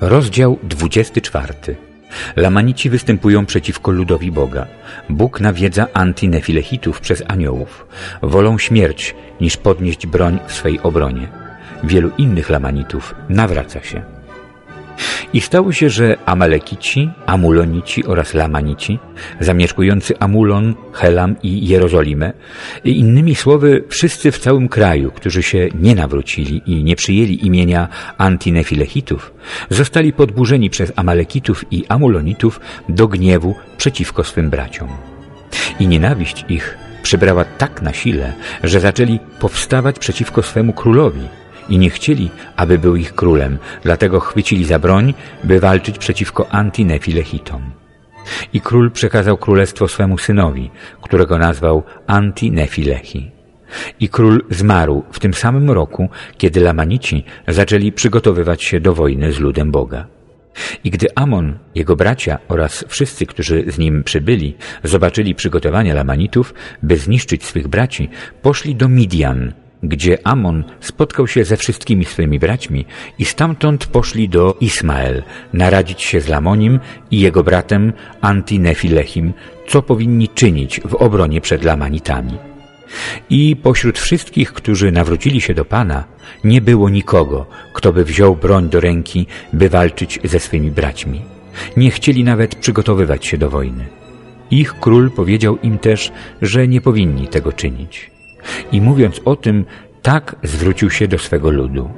Rozdział 24. Lamanici występują przeciwko ludowi Boga. Bóg nawiedza antynefilechitów przez aniołów. Wolą śmierć, niż podnieść broń w swej obronie. Wielu innych Lamanitów nawraca się. I stało się, że Amalekici, Amulonici oraz Lamanici, zamieszkujący Amulon, Helam i Jerozolimę, innymi słowy wszyscy w całym kraju, którzy się nie nawrócili i nie przyjęli imienia Antinefilechitów, zostali podburzeni przez Amalekitów i Amulonitów do gniewu przeciwko swym braciom. I nienawiść ich przybrała tak na sile, że zaczęli powstawać przeciwko swemu królowi, i nie chcieli, aby był ich królem, dlatego chwycili za broń, by walczyć przeciwko Antinefilechitom. I król przekazał królestwo swemu synowi, którego nazwał Antinefilechi. I król zmarł w tym samym roku, kiedy Lamanici zaczęli przygotowywać się do wojny z ludem Boga. I gdy Amon, jego bracia oraz wszyscy, którzy z nim przybyli, zobaczyli przygotowania Lamanitów, by zniszczyć swych braci, poszli do Midian, gdzie Amon spotkał się ze wszystkimi swymi braćmi i stamtąd poszli do Ismael naradzić się z Lamonim i jego bratem Antinefilechim, co powinni czynić w obronie przed Lamanitami. I pośród wszystkich, którzy nawrócili się do Pana, nie było nikogo, kto by wziął broń do ręki, by walczyć ze swymi braćmi. Nie chcieli nawet przygotowywać się do wojny. Ich król powiedział im też, że nie powinni tego czynić. I mówiąc o tym, tak zwrócił się do swego ludu.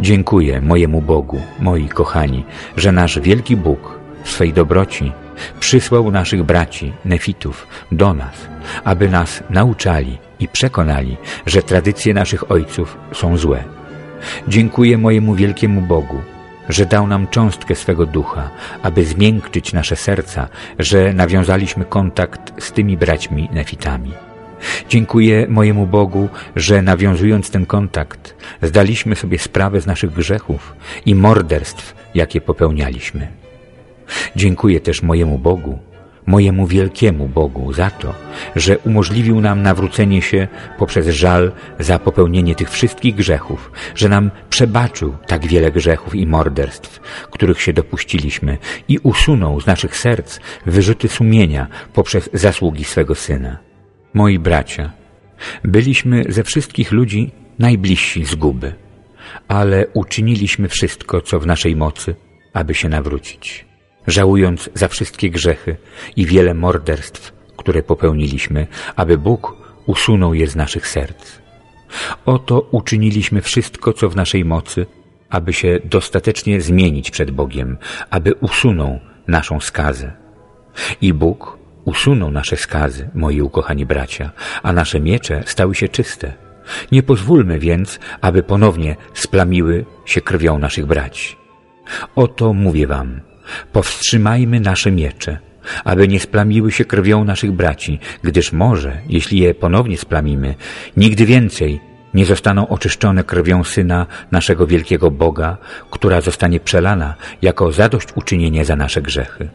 Dziękuję mojemu Bogu, moi kochani, że nasz wielki Bóg w swej dobroci przysłał naszych braci, nefitów, do nas, aby nas nauczali i przekonali, że tradycje naszych ojców są złe. Dziękuję mojemu wielkiemu Bogu, że dał nam cząstkę swego ducha, aby zmiękczyć nasze serca, że nawiązaliśmy kontakt z tymi braćmi nefitami. Dziękuję mojemu Bogu, że nawiązując ten kontakt, zdaliśmy sobie sprawę z naszych grzechów i morderstw, jakie popełnialiśmy. Dziękuję też mojemu Bogu, mojemu wielkiemu Bogu za to, że umożliwił nam nawrócenie się poprzez żal za popełnienie tych wszystkich grzechów, że nam przebaczył tak wiele grzechów i morderstw, których się dopuściliśmy i usunął z naszych serc wyrzuty sumienia poprzez zasługi swego Syna. Moi bracia, byliśmy ze wszystkich ludzi najbliżsi zguby, ale uczyniliśmy wszystko, co w naszej mocy, aby się nawrócić, żałując za wszystkie grzechy i wiele morderstw, które popełniliśmy, aby Bóg usunął je z naszych serc. Oto uczyniliśmy wszystko, co w naszej mocy, aby się dostatecznie zmienić przed Bogiem, aby usunął naszą skazę. I Bóg usunął nasze skazy, moi ukochani bracia, a nasze miecze stały się czyste. Nie pozwólmy więc, aby ponownie splamiły się krwią naszych braci. Oto mówię wam, powstrzymajmy nasze miecze, aby nie splamiły się krwią naszych braci, gdyż może, jeśli je ponownie splamimy, nigdy więcej nie zostaną oczyszczone krwią Syna naszego wielkiego Boga, która zostanie przelana jako zadośćuczynienie za nasze grzechy.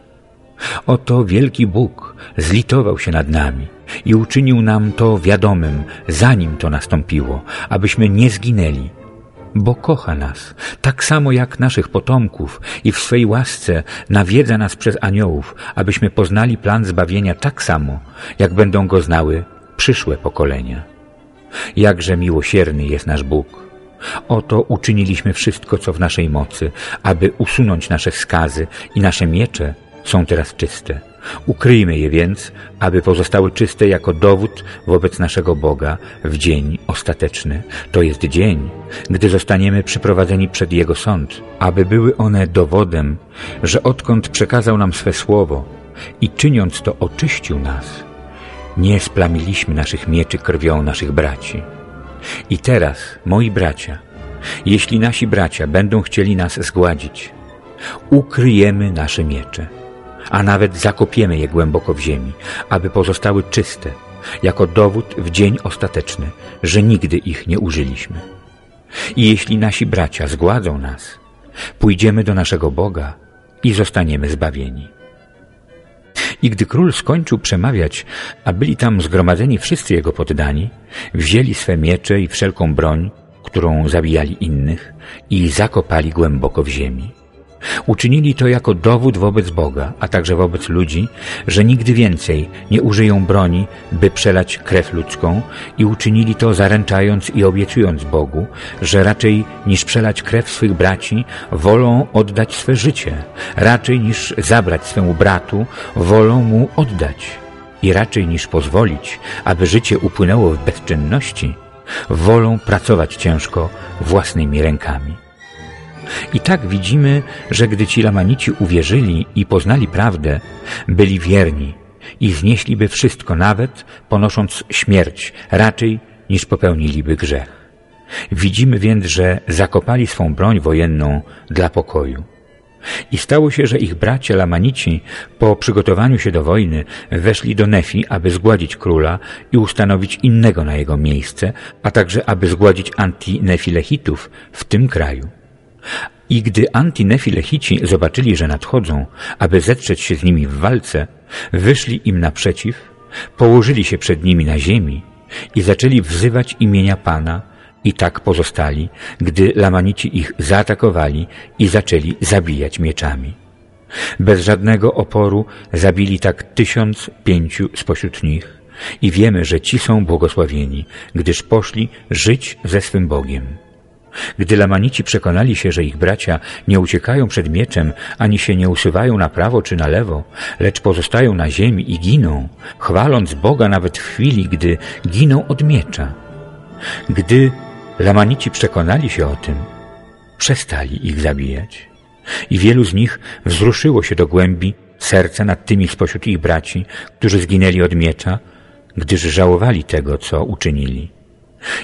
Oto wielki Bóg zlitował się nad nami i uczynił nam to wiadomym, zanim to nastąpiło, abyśmy nie zginęli, bo kocha nas, tak samo jak naszych potomków i w swej łasce nawiedza nas przez aniołów, abyśmy poznali plan zbawienia tak samo, jak będą go znały przyszłe pokolenia. Jakże miłosierny jest nasz Bóg. Oto uczyniliśmy wszystko, co w naszej mocy, aby usunąć nasze skazy i nasze miecze są teraz czyste. Ukryjmy je więc, aby pozostały czyste jako dowód wobec naszego Boga w dzień ostateczny. To jest dzień, gdy zostaniemy przyprowadzeni przed Jego sąd, aby były one dowodem, że odkąd przekazał nam swe słowo i czyniąc to oczyścił nas, nie splamiliśmy naszych mieczy krwią naszych braci. I teraz, moi bracia, jeśli nasi bracia będą chcieli nas zgładzić, ukryjemy nasze miecze a nawet zakopiemy je głęboko w ziemi, aby pozostały czyste, jako dowód w dzień ostateczny, że nigdy ich nie użyliśmy. I jeśli nasi bracia zgładzą nas, pójdziemy do naszego Boga i zostaniemy zbawieni. I gdy król skończył przemawiać, a byli tam zgromadzeni wszyscy jego poddani, wzięli swe miecze i wszelką broń, którą zabijali innych i zakopali głęboko w ziemi. Uczynili to jako dowód wobec Boga, a także wobec ludzi, że nigdy więcej nie użyją broni, by przelać krew ludzką i uczynili to zaręczając i obiecując Bogu, że raczej niż przelać krew swych braci, wolą oddać swe życie, raczej niż zabrać swemu bratu, wolą mu oddać i raczej niż pozwolić, aby życie upłynęło w bezczynności, wolą pracować ciężko własnymi rękami. I tak widzimy, że gdy ci Lamanici uwierzyli i poznali prawdę, byli wierni i znieśliby wszystko nawet, ponosząc śmierć, raczej niż popełniliby grzech. Widzimy więc, że zakopali swą broń wojenną dla pokoju. I stało się, że ich bracia Lamanici po przygotowaniu się do wojny weszli do Nefi, aby zgładzić króla i ustanowić innego na jego miejsce, a także aby zgładzić antinefilechitów w tym kraju. I gdy antinefilechici zobaczyli, że nadchodzą, aby zetrzeć się z nimi w walce, wyszli im naprzeciw, położyli się przed nimi na ziemi i zaczęli wzywać imienia Pana i tak pozostali, gdy Lamanici ich zaatakowali i zaczęli zabijać mieczami. Bez żadnego oporu zabili tak tysiąc pięciu spośród nich i wiemy, że ci są błogosławieni, gdyż poszli żyć ze swym Bogiem. Gdy Lamanici przekonali się, że ich bracia nie uciekają przed mieczem, ani się nie usuwają na prawo czy na lewo, lecz pozostają na ziemi i giną, chwaląc Boga nawet w chwili, gdy giną od miecza. Gdy Lamanici przekonali się o tym, przestali ich zabijać. I wielu z nich wzruszyło się do głębi serca nad tymi spośród ich braci, którzy zginęli od miecza, gdyż żałowali tego, co uczynili.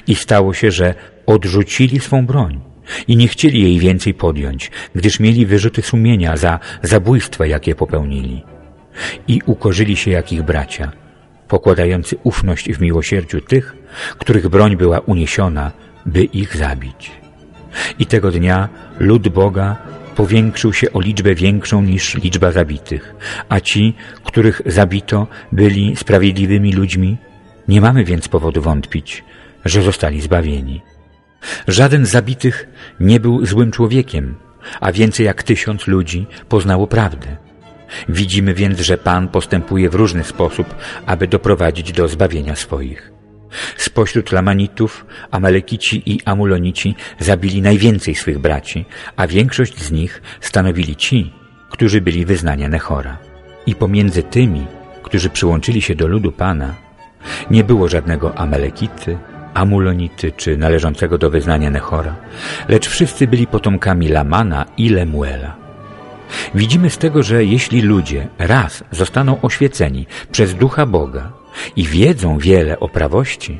I stało się, że odrzucili swą broń i nie chcieli jej więcej podjąć, gdyż mieli wyrzuty sumienia za zabójstwa, jakie popełnili. I ukorzyli się jak ich bracia, pokładający ufność w miłosierdziu tych, których broń była uniesiona, by ich zabić. I tego dnia lud Boga powiększył się o liczbę większą niż liczba zabitych, a ci, których zabito, byli sprawiedliwymi ludźmi. Nie mamy więc powodu wątpić, że zostali zbawieni. Żaden z zabitych nie był złym człowiekiem, a więcej jak tysiąc ludzi poznało prawdę. Widzimy więc, że Pan postępuje w różny sposób, aby doprowadzić do zbawienia swoich. Spośród Lamanitów, Amalekici i Amulonici zabili najwięcej swych braci, a większość z nich stanowili ci, którzy byli wyznania Nechora. I pomiędzy tymi, którzy przyłączyli się do ludu Pana, nie było żadnego Amalekity, Amulonity czy należącego do wyznania Nechora, lecz wszyscy byli potomkami Lamana i Lemuela. Widzimy z tego, że jeśli ludzie raz zostaną oświeceni przez Ducha Boga i wiedzą wiele o prawości,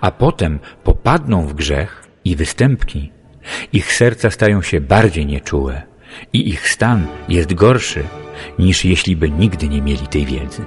a potem popadną w grzech i występki, ich serca stają się bardziej nieczułe i ich stan jest gorszy, niż jeśli by nigdy nie mieli tej wiedzy.